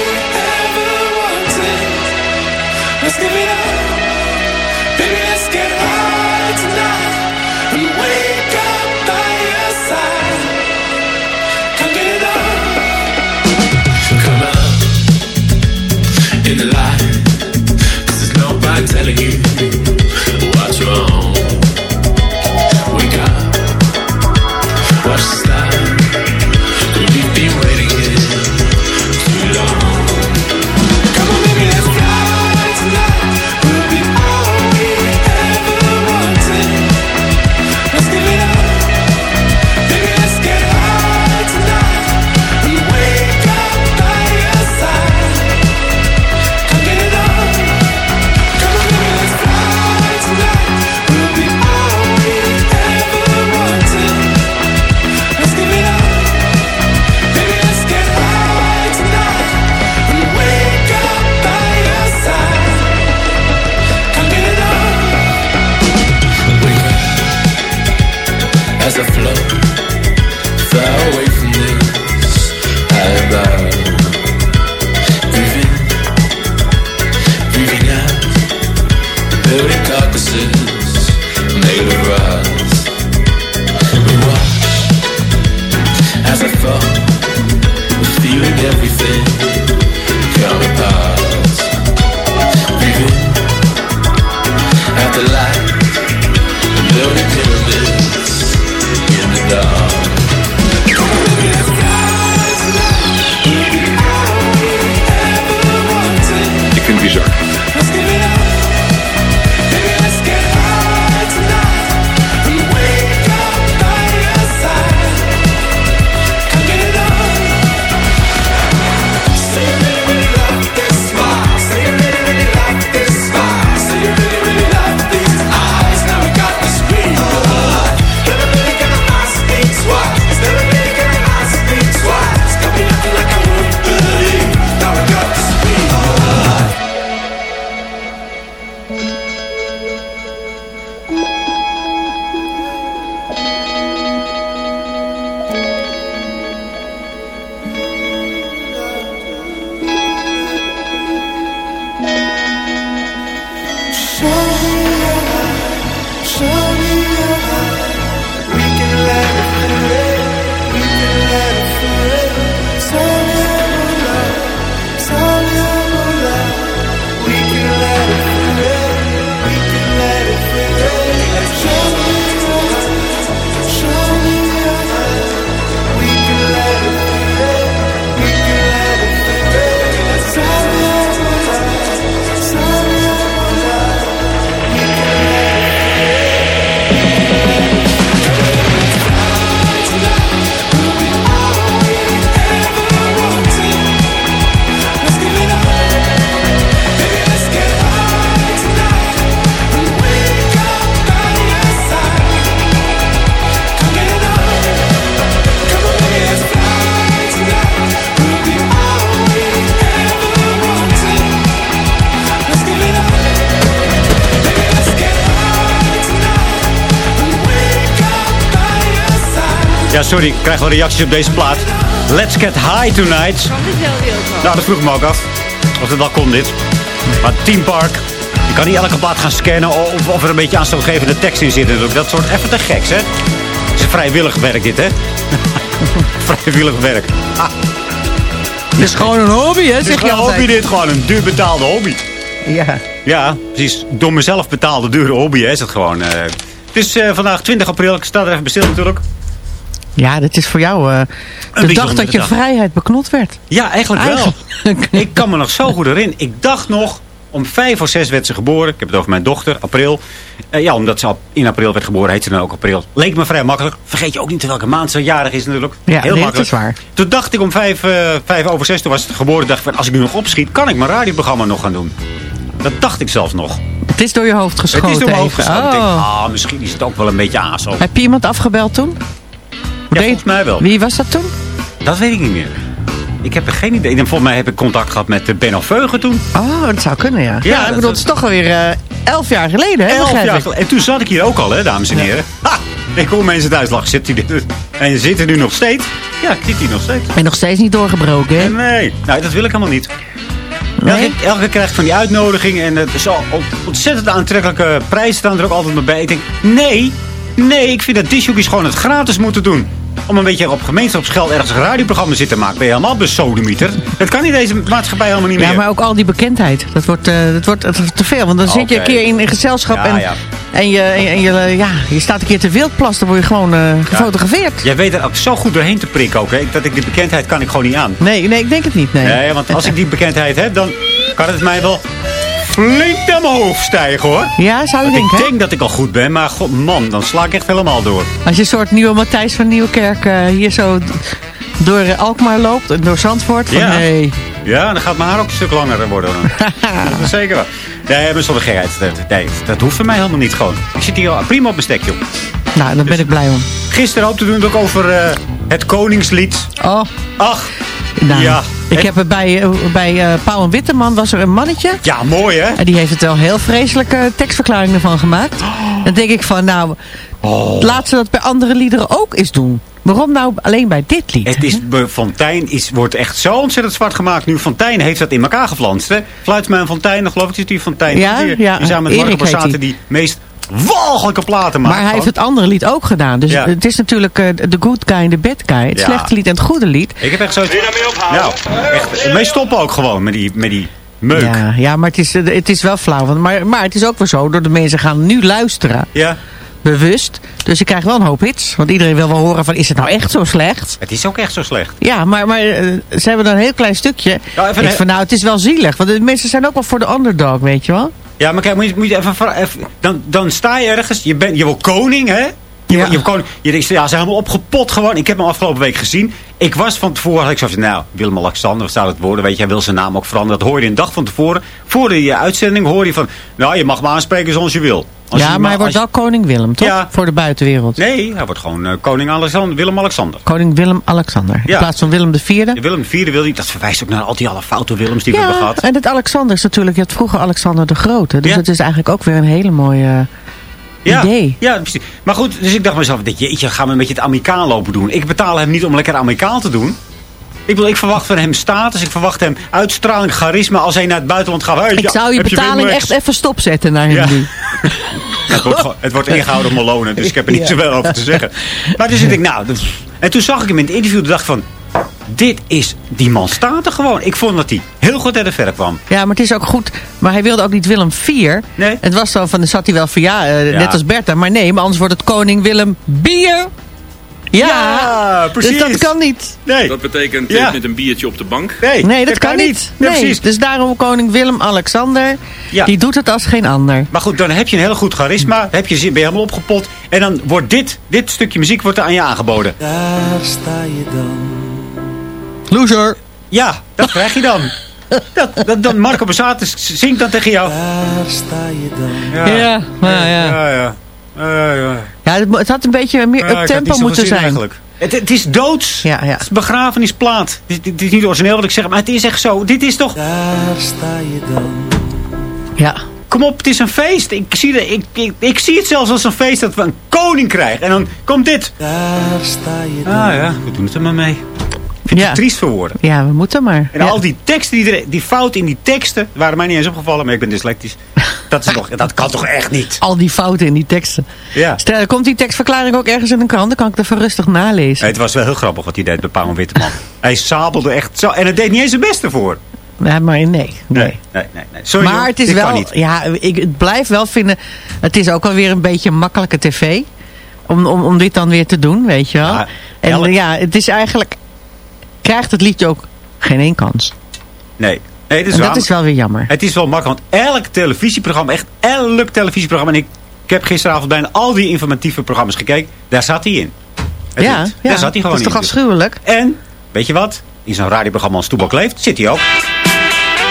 Sorry, ik krijg wel reacties op deze plaat. Let's get high tonight. Nou, dat vroeg ik me ook af. Of het wel kon dit. Maar Team Park. Je kan niet elke plaat gaan scannen of, of er een beetje aanstootgevende tekst in zit. natuurlijk. Dat soort even te geks, hè? Het is vrijwillig werk dit, hè? vrijwillig werk. Ah. Het is gewoon een hobby, hè, Het is zeg je een hobby altijd. dit, gewoon een duur betaalde hobby. Ja. Ja, precies. Door mezelf betaalde dure hobby hè, is het gewoon. eh. het is eh, vandaag 20 april. Ik sta er even bestil natuurlijk. Ja, dit is voor jou eh, de dag dat je dag. vrijheid beknot werd. Ja, eigenlijk wel. ik kan me nog zo goed herinneren. Ik dacht nog, Om vijf voor zes werd ze geboren. Ik heb het over mijn dochter, april. Eh, ja, omdat ze al in april werd geboren, heet ze dan ook april. Leek me vrij makkelijk. Vergeet je ook niet welke maand ze jarig is natuurlijk. Ja, Heel nee, dat makkelijk. is waar. Toen dacht ik om vijf, eh, vijf over zes, toen was het geboren. dacht ik van, als ik nu nog opschiet, kan ik mijn radioprogramma nog gaan doen. Dat dacht ik zelfs nog. Het is door je hoofd geschoten. het is door mijn hoofd geschoten. Ik denk, Oh. ah, misschien is het ook wel een beetje aso. Heb je iemand afgebeld toen? Ja, volgens mij wel. Wie was dat toen? Dat weet ik niet meer. Ik heb er geen idee. En volgens mij heb ik contact gehad met uh, Benno Veugen toen. Oh, dat zou kunnen, ja. Ja, ik dat- bedoel, het is toch alweer eh, elf jaar geleden, hè? Elf jaar ik. geleden. En toen zat ik hier ook al, hè, dames en heren. Ha! Ik hoor mensen thuis lachen. Zit hij er? En zit er nu nog steeds? Ja, ik zit hier nog steeds. En nog steeds niet doorgebroken, hè? Nee, nou, dat wil ik helemaal niet. Elke, elke keer krijg ik van die uitnodiging en het is al ont- ontzettend aantrekkelijke prijzen staan er ook altijd maar bij. Ik denk, nee, nee, ik vind dat discjockeys gewoon het gratis moeten doen. Om een beetje op gemeenschapsgeld ergens een radioprogramma zitten maken. Ben je helemaal besodemieter. Dat kan in deze maatschappij helemaal niet Ja, meer. maar ook al die bekendheid. Dat wordt, eh, dat wordt, dat wordt te veel. Want dan zit je een keer in een gezelschap Ja, en, ja. en, je, en, je- ja, je staat een keer te wildplas. Dan word je gewoon eh, gefotografeerd. Jij weet er ook zo goed doorheen te prikken ook. Hè? Dat ik die bekendheid kan ik gewoon niet aan. Nee, nee, ik denk het niet. Nee. Nee, want als ik die bekendheid heb, dan kan het mij wel flink naar mijn hoofd stijgen hoor. Ja, zou je Want denken, ik hè? denk dat ik al goed ben, maar god, man, dan sla ik echt helemaal door. Als je een soort nieuwe Matthijs van Nieuwkerk eh, hier zo door eh, Alkmaar loopt en door Zandvoort. Van, Ja. nee. Ja, dan gaat mijn haar ook een stuk langer worden. Dan. dat is zeker wel. Nee, maar zonder gekheid. Dat, nee, dat hoeft voor mij helemaal niet gewoon. Ik zit hier al prima op mijn stekje. Nou, daar ben ik blij om. Gisteren hoopte we het ook over eh, het Koningslied. Oh. Ach, Nou, ja. Ik heb er bij, eh, bij eh, Pauw en Witteman was er een mannetje. Ja, mooi hè? En die heeft het wel heel vreselijke tekstverklaringen van gemaakt. Dan denk ik van, nou, Oh. laat ze dat bij andere liederen ook eens doen. Waarom nou alleen bij dit lied? Het is, Fontijn is, wordt echt zo ontzettend zwart gemaakt. Nu Fontijn heeft dat in elkaar geflanst. Hè? Fluitsman Fontijn, dan geloof ik zit die Fontijn. Ja, die, ja, die samen met Marco Borsato die meest walgelijke platen maakt. Maar hij heeft het andere lied ook gedaan. Dus Ja. het is natuurlijk eh, de good guy en de bad guy. Het Ja. slechte lied en het goede lied. Ik heb echt zoiets... Nou, echt, mee stoppen ook gewoon met die, met die meuk. Ja, ja, maar het is, eh, het is wel flauw. Want, maar, maar het is ook wel zo, door de mensen gaan nu luisteren. Ja. Bewust. Dus je krijgt wel een hoop hits. Want iedereen wil wel horen van, is het nou echt zo slecht? Het is ook echt zo slecht. Ja, maar, maar eh, ze hebben dan een heel klein stukje. Ja, even ik van, nou, het is wel zielig. Want de mensen zijn ook wel voor de underdog, weet je wel? Ja, maar kijk, moet je, moet je even, dan, dan sta je ergens, je, bent, je wil koning, hè? Je, Ja. je, wil koning, je denkt, ja, ze zijn helemaal opgepot gewoon. Ik heb hem afgelopen week gezien. Ik was van tevoren, had ik zo van, nou, Willem-Alexander, wat zou het worden? Weet je, hij wil zijn naam ook veranderen. Dat hoorde je een dag van tevoren. Voor de uitzending hoorde je van, nou, je mag me aanspreken zoals je wil. Als ja, maar hij wordt wel koning Willem, toch? Ja. Voor de buitenwereld. Nee, hij wordt gewoon eh, koning Alexander, Willem-Alexander. Koning Willem-Alexander. Ja. In plaats van Willem IV. Ja, Willem IV wil dat verwijst ook naar al die alle foute Willems die we hebben gehad. en het Alexander is natuurlijk, je had vroeger Alexander de Grote. Dus het is eigenlijk ook weer een hele mooie Ja, idee. ja, precies. Maar goed, dus ik dacht mezelf, jeetje, gaan we een beetje het Amerikaan lopen doen. Ik betaal hem niet om lekker Amerikaan te doen. Ik, bedoel, ik verwacht van hem status, ik verwacht hem uitstraling, charisma als hij naar het buitenland gaat. Hey, Ik ja, zou je betaling echt even stopzetten naar hem Ja. nu. het, wordt, het wordt ingehouden op Malone, dus ik heb er niet zoveel over te zeggen. Maar dus ik denk, nou, en toen zag ik hem in het interview en dacht van, dit is, die man staat er gewoon. Ik vond dat hij heel goed uit de verf kwam. Ja, maar het is ook goed. Maar hij wilde ook niet Willem IV. Nee. Het was zo van, dan zat hij wel van ja, eh, Ja. net als Bertha. Maar nee, maar anders wordt het koning Willem Bier. Ja, Ja, precies. Dus dat kan niet. Nee, Dat betekent Ja. met een biertje op de bank. nee, Nee, dat, kan, niet. Nee. Dus daarom koning Willem-Alexander, Ja. die doet het als geen ander. Maar goed, dan heb je een heel goed charisma. Heb je, ben je helemaal opgepot. En dan wordt dit, dit stukje muziek wordt er aan je aangeboden. Daar sta je dan. Loser. Ja, dat krijg je dan. Dat, dat, dan Marco Borsato zingt dan tegen jou. Daar sta je dan. Ja, ja, ja. ja. ja. Ja, ja. Het, had een beetje meer zoveel moeten zijn. Eigenlijk. Het, het is doods. Ja, ja. Het is begrafenisplaat. Het, is- het is niet origineel wat ik zeg, maar het is echt zo. Dit is toch... Daar sta je dan. Ja. Kom op, het is een feest. Ik zie, de, ik, ik, ik zie het zelfs als een feest dat we een koning krijgen. En dan komt dit. Daar sta je dan. Ah ja, we doen het er maar mee. Vind Ja. het triest voor woorden. Ja, we moeten maar. En Ja. al die teksten, die, er, die fouten in die teksten, waren mij niet eens opgevallen, maar ik ben dyslectisch. Dat, is toch, dat kan toch echt niet? Al die fouten in die teksten. Ja. Stel, komt die tekstverklaring ook ergens in een krant? Dan kan ik van rustig nalezen. Het was wel heel grappig wat hij deed bij Paul Witteman. Hij sabelde echt zo. En hij deed niet eens zijn beste voor. Ja, maar nee. nee. Nee, nee, nee. nee. Sorry, maar het is wel, ja, ik het blijf wel vinden, het is ook alweer een beetje makkelijke tv. Om, om, om dit dan weer te doen, weet je wel. Ja, en ja, het is eigenlijk, krijgt het liedje ook geen één kans. Nee. Nee, dat is, En dat is wel weer jammer. Het is wel makkelijk, want elk televisieprogramma, echt elk televisieprogramma... en ik, ik heb gisteravond bijna al die informatieve programma's gekeken, daar zat hij in. Het Ja, daar zat hij gewoon dat is toch in. afschuwelijk? En, weet je wat? In zo'n radioprogramma als Toebak Leeft zit hij ook.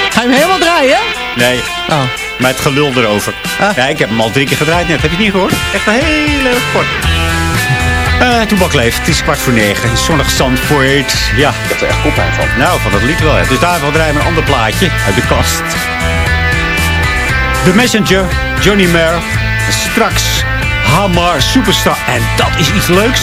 Ga je hem helemaal draaien? Nee, Oh. maar het gelul erover. Ah. Ja, ik heb hem al drie keer gedraaid net. Heb je het niet gehoord? Echt een heel erg kort. Eh Toebak Leeft, het is kwart voor negen. Zonnig Zandvoort. Ja. Ik heb er echt kop van. Nou, van dat lied wel. hè. Dus daarvoor draaien we een ander plaatje uit de kast. The Messenger, Johnny Merr. Straks Hamar Superstar. En dat is iets leuks.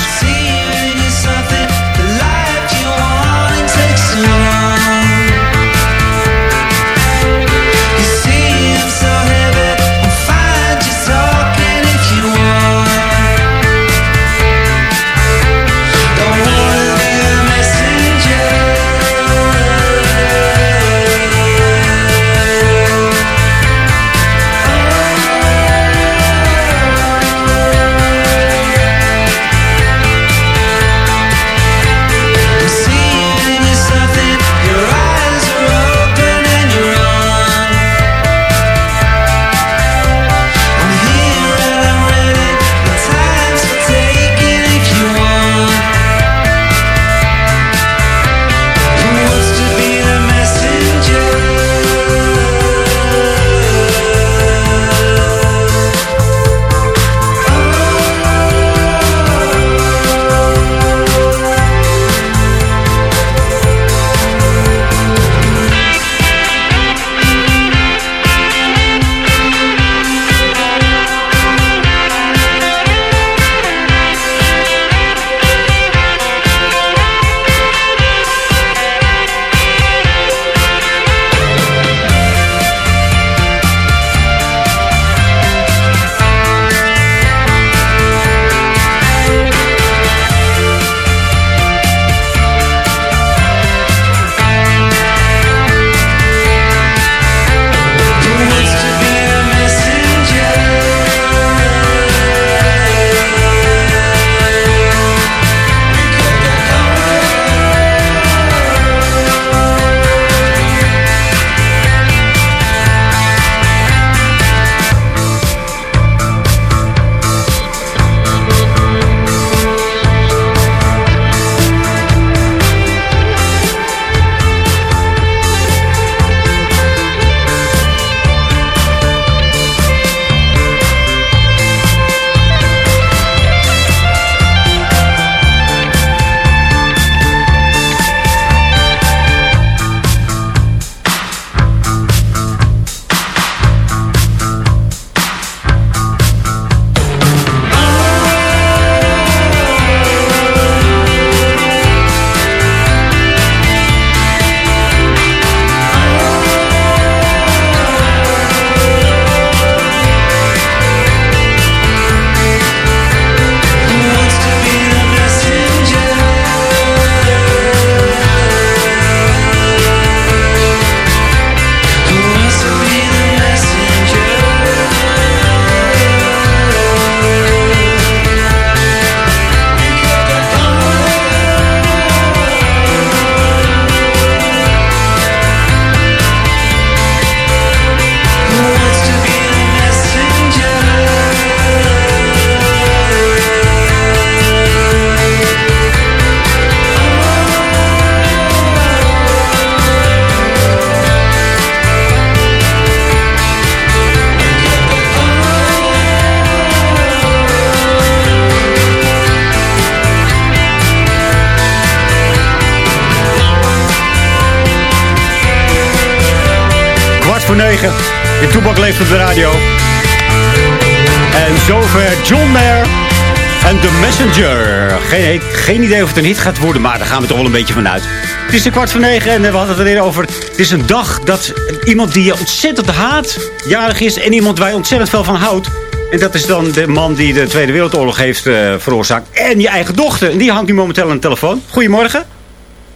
Het een hit gaat worden, maar daar gaan we toch wel een beetje vanuit. Het is de kwart voor negen en we hadden het er over. Het is een dag dat iemand die je ontzettend haat, jarig is. En iemand waar je ontzettend veel van houdt. En dat is dan de man die de Tweede Wereldoorlog heeft eh, veroorzaakt. En je eigen dochter. En die hangt nu momenteel aan de telefoon. Goedemorgen.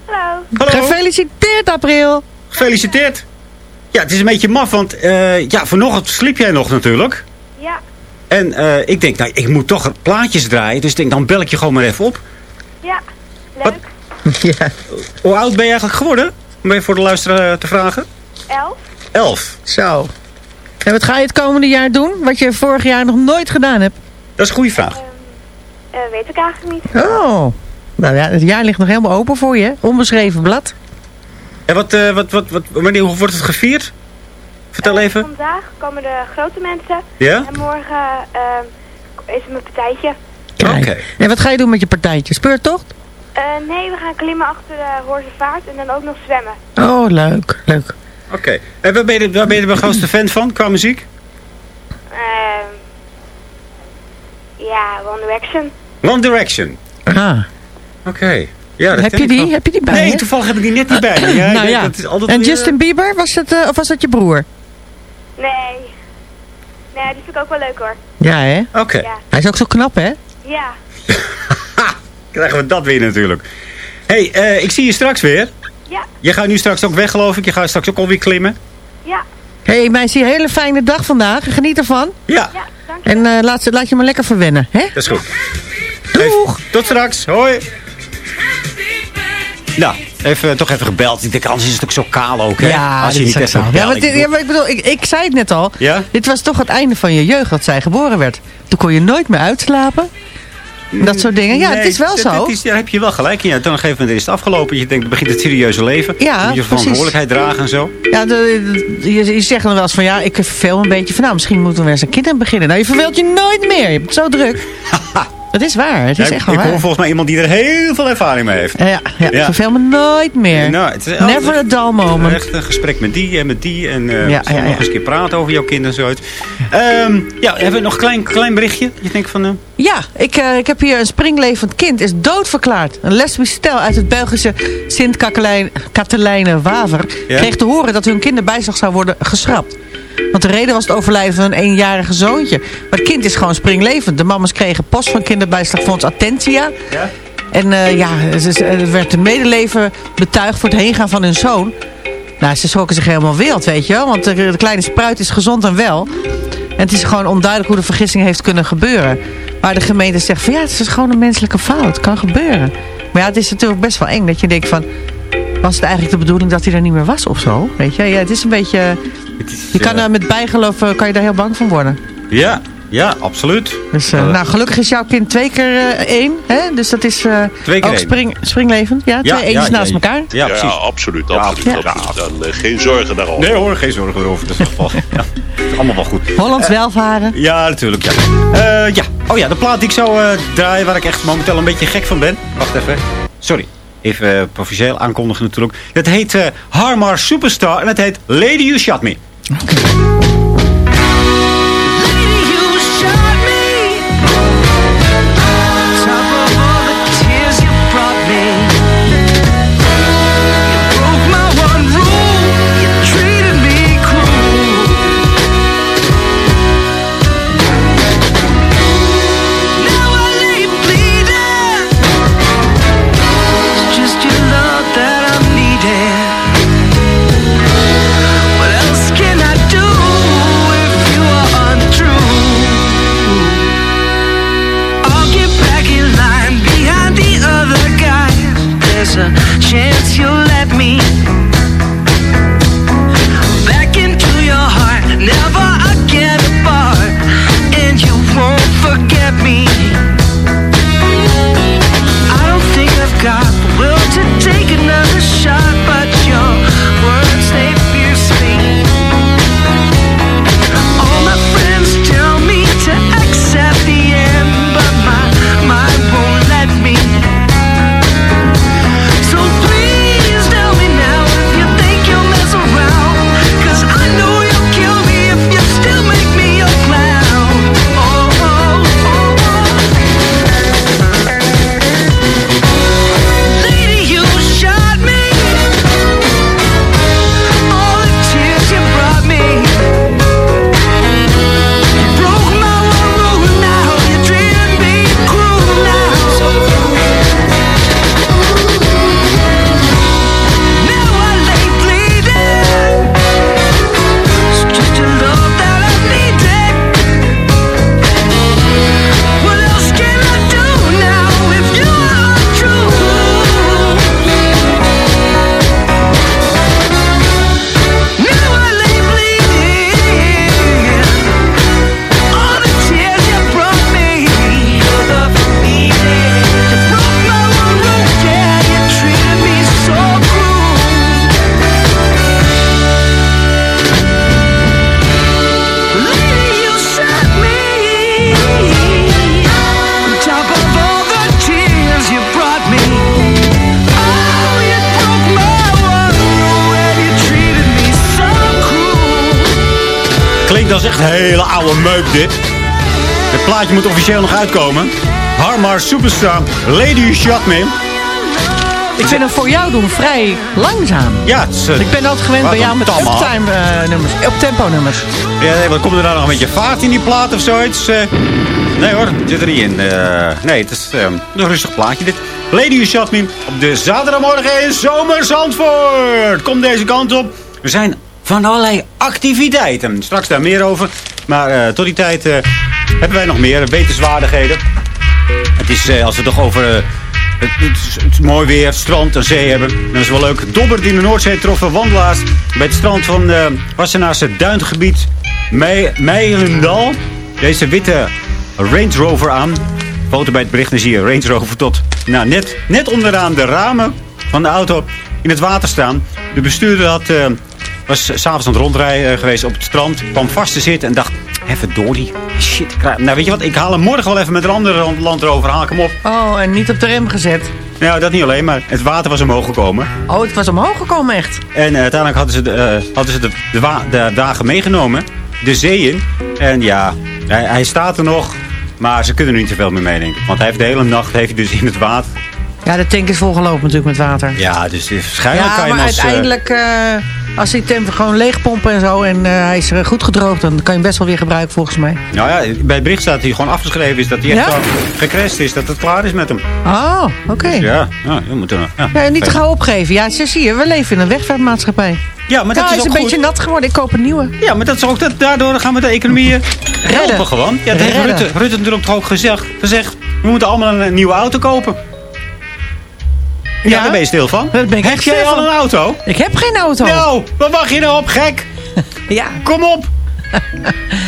Hallo. Hallo. Gefeliciteerd, April. Gefeliciteerd. Ja, het is een beetje maf, want eh, ja, vanochtend sliep jij nog natuurlijk. Ja. En eh, ik denk, nou, ik moet toch plaatjes draaien. Dus ik denk, dan bel ik je gewoon maar even op. Ja. Leuk. Ja. Hoe oud ben je eigenlijk geworden? Om even voor de luisteraar eh, te vragen. Elf. Elf. Zo. En wat ga je het komende jaar doen? Wat je vorig jaar nog nooit gedaan hebt? Dat is een goede vraag. Eh, weet ik eigenlijk niet. Oh. Nou ja, het jaar ligt nog helemaal open voor je. Onbeschreven blad. En wat, eh, wat, wat, wat, wanneer, hoe wordt het gevierd? Vertel even. Vandaag komen de grote mensen. Ja? En morgen ehm, is het mijn partijtje. Oké. En wat ga je doen met je partijtje? Speurtocht? Eh, nee, we gaan klimmen achter de Hoorse Vaart en dan ook nog zwemmen. Oh, leuk. Leuk. Oké. En waar ben, je, waar ben je de grootste fan van qua muziek? Ehm, ja, One Direction. One Direction. Ah. Oké. Ja, dat Heb je die? wel. Heb je die bij Nee, toevallig heb ik die net niet bij me. Ja, ik nou denk, ja. dat is altijd En weer- Justin Bieber, was dat, eh, of was dat je broer? Nee. Nee, die vind ik ook wel leuk hoor. Ja, hè? Oké. Ja. Hij is ook zo knap, hè? Ja. Krijgen we dat weer natuurlijk. hey, eh, ik zie je straks weer. Ja. Je gaat nu straks ook weg, geloof ik. Je gaat straks ook alweer klimmen. Ja. Hé, hey, meisje, een hele fijne dag vandaag. Geniet ervan. Ja. En eh, laat, laat je maar lekker verwennen, hè? Dat is goed. Doeg. tot straks. Hoi. Nou, even, toch even gebeld. Ik denk, anders is het ook zo kaal ook, hè? Ja, Als je niet zo. Ja, maar, Ik dit- bedoel- ja, maar ik bedoel, ik, ik zei het net al. Ja? Dit was toch het einde van je jeugd dat zij geboren werd. Toen kon je nooit meer uitslapen. Dat soort dingen. Ja, Nee, het is wel zo. is- daar heb je wel gelijk in. Ja, dan op een gegeven moment is het afgelopen. Je denkt, dan begint het serieuze leven. Ja, Moet je verantwoordelijkheid dragen en zo. Ja, de, de- je, je zegt dan wel eens van ja, ik verveel me een beetje van nou, misschien moeten we weer eens een kind aan beginnen. Nou, je verveelt je nooit meer. Je bent zo druk. dat is waar. Het is Ja, echt ik ik waar. hoor volgens mij iemand die er heel veel ervaring mee heeft. Ja, ja, ja, ik verveel me nooit meer. Het is Never a dull moment. Echt een gesprek met die en met die. En eh Ja, nog eens een keer praten over jouw kind en zoiets. Ehm, ja, hebben we nog een klein, klein berichtje? Je denkt van... eh, Ja, ik, eh, ik heb hier een springlevend kind. Is doodverklaard. Een lesbisch stel uit het Belgische Sint-Katelijne-Waver... Ja? kreeg te horen dat hun kinderbijslag zou worden geschrapt. Want de reden was het overlijden van een eenjarige zoontje. Maar het kind is gewoon springlevend. De mama's kregen post van kinderbijslagfonds Attentia. Ja? En eh, ja, er werd een medeleven betuigd voor het heengaan van hun zoon. Nou, ze schrokken zich helemaal wild, weet je wel. Want de, de kleine spruit is gezond en wel. En het is gewoon onduidelijk hoe de vergissing heeft kunnen gebeuren. Maar de gemeente zegt van ja, het is gewoon een menselijke fout. Het kan gebeuren. Maar ja, het is natuurlijk best wel eng dat je denkt van... Was het eigenlijk de bedoeling dat hij er niet meer was of zo? Weet je, ja, het is een beetje... Je kan ja. er met bijgeloof eh, kan je daar heel bang van worden. Ja, ja, absoluut. Dus, eh, Eh, nou, gelukkig is jouw kind twee keer eh, één. Hè? Dus dat is eh, Twee keer ook spring, springlevend. Ja, twee eentjes naast elkaar. Ja, precies. absoluut. Ja, absoluut, ja. absoluut. Dan, geen zorgen daarover. Nee hoor, geen zorgen erover. Dat is wel, ja, allemaal wel goed. Hollands welvaren. Ja, natuurlijk. Ja. Eh, ja. Oh ja, de plaat die ik zou eh, draaien, waar ik echt momenteel een beetje gek van ben. Wacht even. Sorry. Even eh, professioneel aankondigen natuurlijk. Dat heet eh, Harmar Superstar en het heet Lady You Shot Me. Echt hele oude meuk dit. Het plaatje moet officieel nog uitkomen. Harmar Superstar, Lady Shot Me. Ik vind hem voor jou doen vrij langzaam. Ja, het is, eh, Ik ben altijd gewend bij jou met uptime eh, nummers, up-tempo nummers. Ja, nee, wat komt er nou nog een beetje vaart in die plaat of zoiets? Eh, nee hoor, het zit er niet in. Eh, nee, het is eh, een rustig plaatje dit. Lady You Shot Me op de zaterdagmorgen in Zomer Zandvoort. Kom deze kant op. Er zijn van allerlei activiteiten. Straks daar meer over. Maar eh, tot die tijd eh, hebben wij nog meer wetenswaardigheden. Het is, eh, als we het toch over... het, het, mooi weer, strand en zee hebben. Dan is wel leuk. Dobber die in de Noordzee troffen wandelaars bij het strand van uh, Wassenaarse duingebied Me Meilendal. Deze witte Range Rover aan. Foto bij het bericht, dan zie je Range Rover tot nou, net, net onderaan de ramen van de auto in het water staan. De bestuurder had, was s'avonds aan het rondrijden eh, geweest op het strand. Kwam vast te zitten en dacht, even door die shit. Nou weet je wat, ik haal hem morgen wel even met een andere land erover. Haal ik hem op. Oh, en niet op de rem gezet. Nou, dat niet alleen, maar het water was omhoog gekomen. Oh, het was omhoog gekomen echt. En eh, uiteindelijk hadden ze, de, eh, hadden ze de, de, de dagen meegenomen. De zee in. En ja, hij, hij staat er nog. Maar ze kunnen er niet zoveel meer mee, denk ik. Want hij heeft de hele nacht heeft hij dus in het water. Ja, de tank is volgelopen natuurlijk met water. Ja, dus waarschijnlijk Ja, kan je maar als... eh, uiteindelijk, eh, als die temper gewoon leegpompen en zo... en eh, hij is eh, goed gedroogd, dan kan je hem best wel weer gebruiken volgens mij. nou ja, bij het bericht staat hij gewoon afgeschreven is. Dat hij echt Ja? gecrashed is. Dat het klaar is met hem. Oh, oké. Dus ja, ja, je moet er... Ja, Ja, niet te gauw opgeven. Ja, zie je, we leven in een wegvaartmaatschappij. Ja, maar dat Ja, is hij is een goed. beetje nat geworden. Ik koop een nieuwe. Ja, maar dat is ook, dat, daardoor gaan we de economie eh, helpen gewoon. Ja, dat heeft. Rutte, Rutte natuurlijk toch ook gezegd, gezegd. We moeten allemaal een nieuwe auto kopen. Ja, daar ben je stil van. Daar ben ik Heb echt jij stil al van. een auto? Ik heb geen auto. Nou, wat wacht je nou op, gek? Ja. Kom op.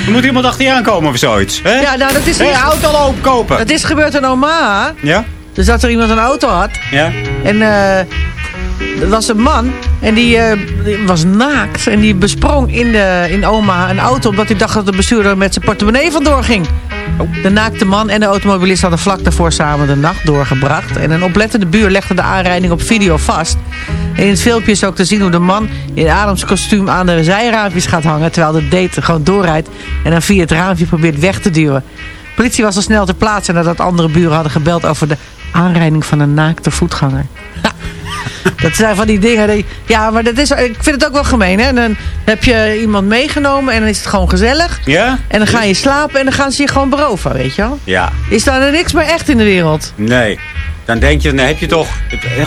Er moet iemand achter je aankomen of zoiets. Hè? Ja, nou, dat is niet... auto al kopen. Het is gebeurd in Omaha. Ja? Dus dat er iemand een auto had. Ja? En eh er was een man. En die, eh, die was naakt. En die besprong in, de, in Omaha een auto. Omdat hij dacht dat de bestuurder met zijn portemonnee vandoor ging. De naakte man en de automobilist hadden vlak daarvoor samen de nacht doorgebracht. En een oplettende buur legde de aanrijding op video vast. In het filmpje is ook te zien hoe de man in Adams kostuum aan de zijraampjes gaat hangen. Terwijl de date gewoon doorrijdt. En dan via het raampje probeert weg te duwen. Politie was al snel ter plaatse nadat andere buren hadden gebeld over de aanrijding van een naakte voetganger. Dat zijn van die dingen. Die, ja, maar dat is, ik vind het ook wel gemeen. Hè? En dan heb je iemand meegenomen en dan is het gewoon gezellig. Ja? En dan ga je slapen en dan gaan ze je gewoon beroven, weet je wel. Ja. Is daar niks meer echt in de wereld? Nee. Dan denk je, dan heb je toch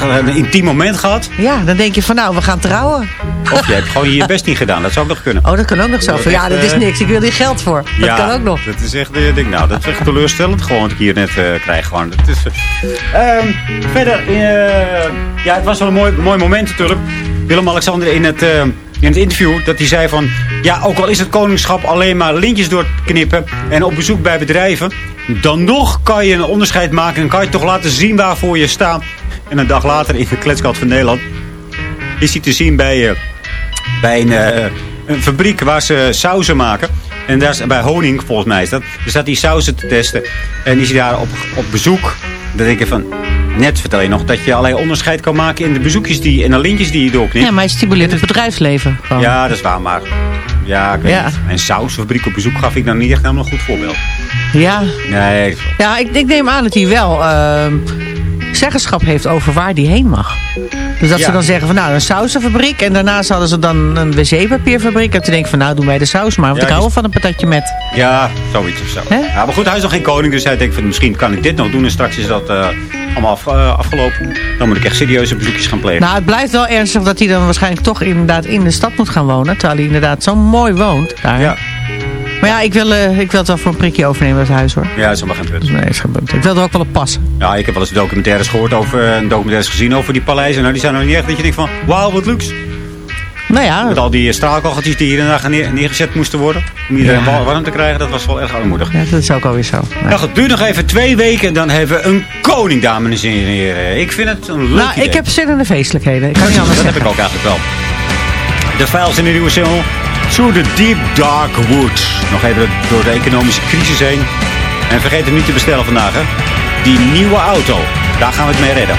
een intiem moment gehad. Ja, dan denk je van nou, we gaan trouwen. Of je hebt gewoon je best niet gedaan. Dat zou ook nog kunnen. Oh, dat kan ook nog zo. Ja, dat is niks. Ik wil hier geld voor. Dat ja, kan ook nog. Dat is echt, ik denk, nou, dat is echt teleurstellend gewoon wat ik hier net eh, krijg. Gewoon. Dat is, eh, ehm, verder, eh, ja, het was wel een mooi, mooi moment natuurlijk. Willem-Alexander in het, eh, in het interview dat hij zei van... Ja, ook al is het koningschap alleen maar lintjes doorknippen en op bezoek bij bedrijven... dan nog kan je een onderscheid maken en kan je toch laten zien waarvoor je staat. En een dag later in de kletskant van Nederland is hij te zien bij... eh, bij een, eh, een fabriek waar ze sauzen maken. En daar is, bij honing, volgens mij is dat. Er staat die sauzen te testen. En is hij daar op, op bezoek. Dan denk je van... Net vertel je nog dat je allerlei onderscheid kan maken in de bezoekjes die, en de lintjes die je doorknipt. Ja, maar hij stimuleert het bedrijfsleven. Gewoon. Ja, dat is waar, maar... Ja, ik weet Ja. niet. Een sausfabriek op bezoek gaf ik dan niet echt helemaal een goed voorbeeld. Ja, Nee, ja ik, ik neem aan dat hij wel ehm, zeggenschap heeft over waar hij heen mag. Dus dat Ja. ze dan zeggen van nou, een sausenfabriek. En daarnaast hadden ze dan een wc-papierfabriek. En toen denk ik van nou, doen wij de saus maar. Want Ja, ik hou die- wel van een patatje met. ja, zoiets of zo. Ja, maar goed, hij is nog geen koning, dus hij denkt van misschien kan ik dit nog doen. En straks is dat eh, allemaal af, eh, afgelopen. Dan moet ik echt serieuze bezoekjes gaan plegen. Nou, het blijft wel ernstig dat hij dan waarschijnlijk toch inderdaad in de stad moet gaan wonen. Terwijl hij inderdaad zo mooi woont daar. ja, Maar ja, ik wil, eh, ik wil het wel voor een prikje overnemen als huis hoor. ja, dat is allemaal geen punt. Nee, is gebeurd. Ik wil er ook wel op passen. Ja, ik heb wel eens documentaires gehoord over, eh, documentaires gezien over die paleizen. Nou, die zijn nog niet echt dat je denkt van, wauw, wat luxe. Nou ja, Met al die straalkacheltjes die hier en daar neer- neergezet moesten worden. Om iedereen Ja. warm te krijgen, dat was wel erg armoedig. ja, dat is ook alweer zo. Nee. Nou het duurt nog even twee weken en dan hebben we een koning, dames en heren. Ik vind het een leuk Nou, idee. ik heb zin in de feestelijkheden. Ik kan niet dat anders heb zeggen. ik ook eigenlijk wel. De files in de nieuwe single. Through the Deep Dark Woods. Nog even door de economische crisis heen. En vergeet hem niet te bestellen vandaag, hè. Die nieuwe auto. Daar gaan we het mee redden.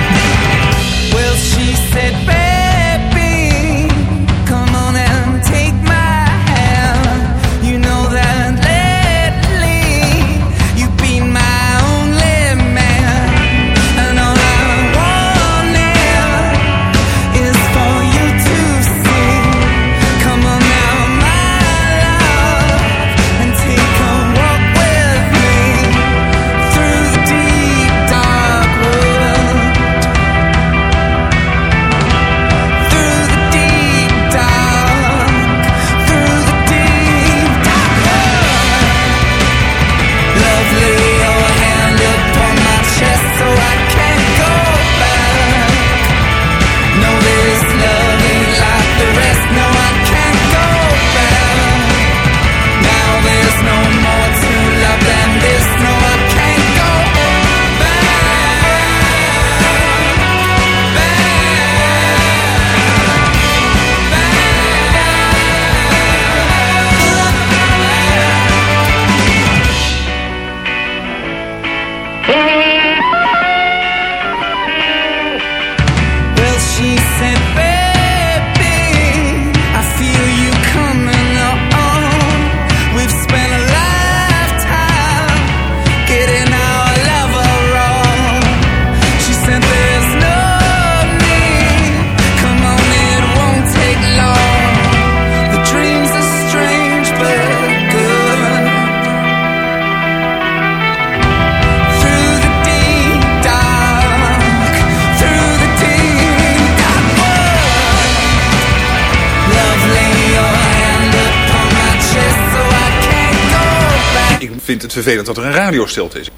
Het vervelend dat er een radiostilte is.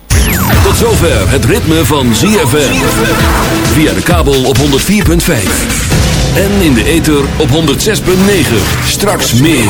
Tot zover het ritme van ZFM. Via de kabel op 104.5. En in de ether op 106.9. Straks meer.